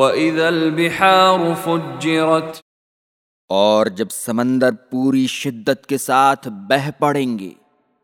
وَإِذَا الْبِحَارُ فُجِّرَتْ اور جب سمندر پوری شدت کے ساتھ بہ پڑیں گے